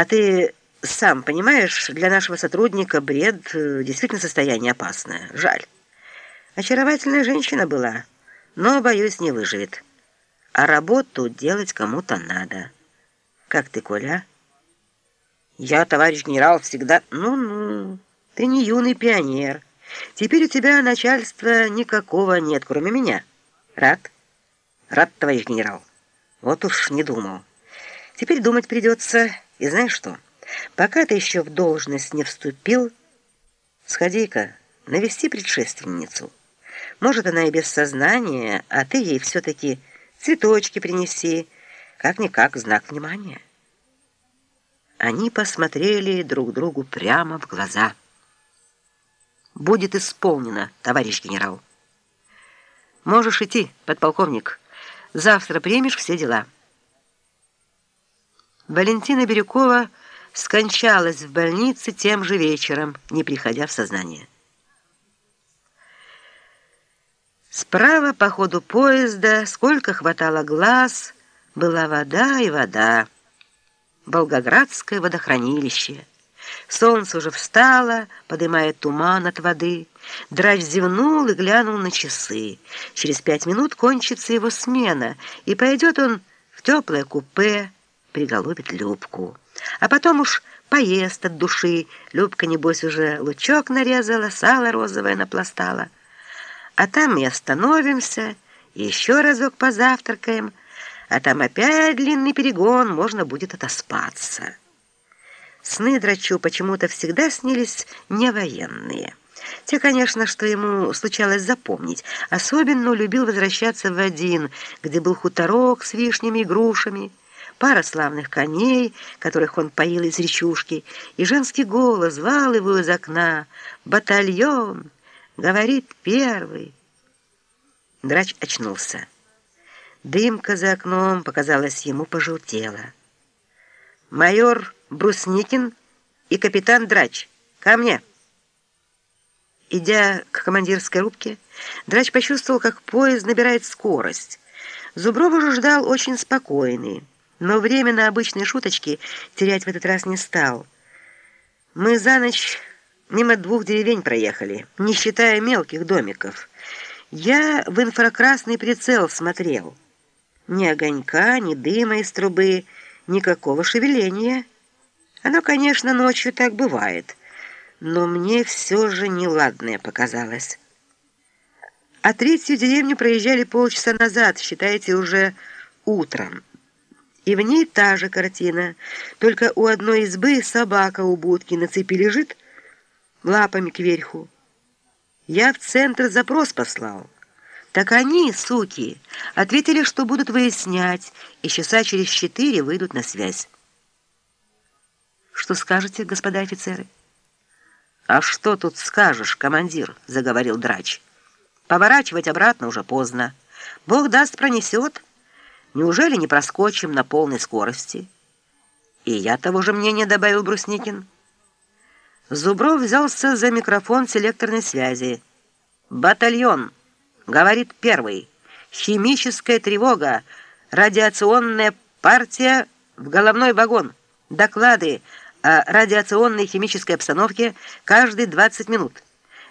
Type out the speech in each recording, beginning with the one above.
А ты сам понимаешь, для нашего сотрудника бред э, действительно состояние опасное. Жаль. Очаровательная женщина была, но, боюсь, не выживет. А работу делать кому-то надо. Как ты, Коля? Я, товарищ генерал, всегда... Ну-ну, ты не юный пионер. Теперь у тебя начальства никакого нет, кроме меня. Рад? Рад, товарищ генерал. Вот уж не думал. Теперь думать придется. И знаешь что? Пока ты еще в должность не вступил, сходи-ка, навести предшественницу. Может, она и без сознания, а ты ей все-таки цветочки принеси, как-никак знак внимания. Они посмотрели друг другу прямо в глаза. «Будет исполнено, товарищ генерал». «Можешь идти, подполковник. Завтра примешь все дела». Валентина Бирюкова скончалась в больнице тем же вечером, не приходя в сознание. Справа по ходу поезда, сколько хватало глаз, была вода и вода. Волгоградское водохранилище. Солнце уже встало, поднимая туман от воды. Драч зевнул и глянул на часы. Через пять минут кончится его смена, и пойдет он в теплое купе, приголубит Любку. А потом уж поест от души. Любка, небось, уже лучок нарезала, сало розовое напластала. А там и остановимся, еще разок позавтракаем, а там опять длинный перегон, можно будет отоспаться. Сны Драчу почему-то всегда снились не военные. Те, конечно, что ему случалось запомнить. Особенно любил возвращаться в один, где был хуторок с вишнями и грушами, пара славных коней, которых он поил из речушки, и женский голос звал его из окна «Батальон!» говорит первый. Драч очнулся. Дымка за окном, показалось ему, пожелтела. «Майор Брусникин и капитан Драч, ко мне!» Идя к командирской рубке, Драч почувствовал, как поезд набирает скорость. Зубров уже ждал очень спокойный, но время на обычные шуточки терять в этот раз не стал. Мы за ночь мимо двух деревень проехали, не считая мелких домиков. Я в инфракрасный прицел смотрел. Ни огонька, ни дыма из трубы, никакого шевеления. Оно, конечно, ночью так бывает, но мне все же неладное показалось. А третью деревню проезжали полчаса назад, считайте, уже утром. И в ней та же картина, только у одной избы собака у будки на цепи лежит, лапами кверху. Я в центр запрос послал. Так они, суки, ответили, что будут выяснять, и часа через четыре выйдут на связь. Что скажете, господа офицеры? А что тут скажешь, командир, заговорил Драч. Поворачивать обратно уже поздно. Бог даст, пронесет. Неужели не проскочим на полной скорости? И я того же мнения добавил Брусникин. Зубров взялся за микрофон селекторной связи. «Батальон!» — говорит первый. «Химическая тревога! Радиационная партия в головной вагон! Доклады о радиационной и химической обстановке каждые 20 минут.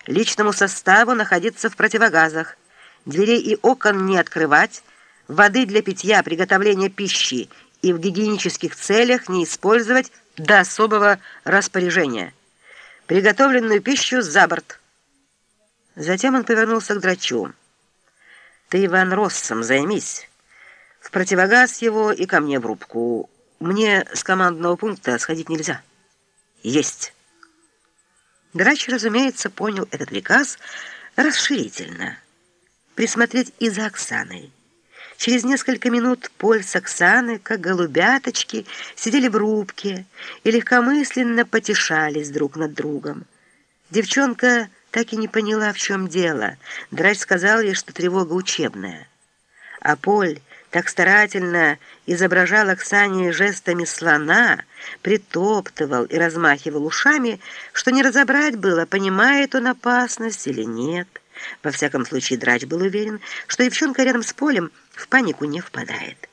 Личному составу находиться в противогазах. Дверей и окон не открывать. Воды для питья, приготовления пищи и в гигиенических целях не использовать до особого распоряжения» приготовленную пищу за борт. Затем он повернулся к драчу. «Ты, Иван, Россом займись. В противогаз его и ко мне в рубку. Мне с командного пункта сходить нельзя». «Есть». Драч, разумеется, понял этот приказ расширительно. Присмотреть и за Оксаной. Через несколько минут Поль с Оксаной, как голубяточки, сидели в рубке и легкомысленно потешались друг над другом. Девчонка так и не поняла, в чем дело. Драч сказал ей, что тревога учебная. А Поль так старательно изображал Оксане жестами слона, притоптывал и размахивал ушами, что не разобрать было, понимает он опасность или нет. Во всяком случае, Драч был уверен, что девчонка рядом с Полем в панику не впадает.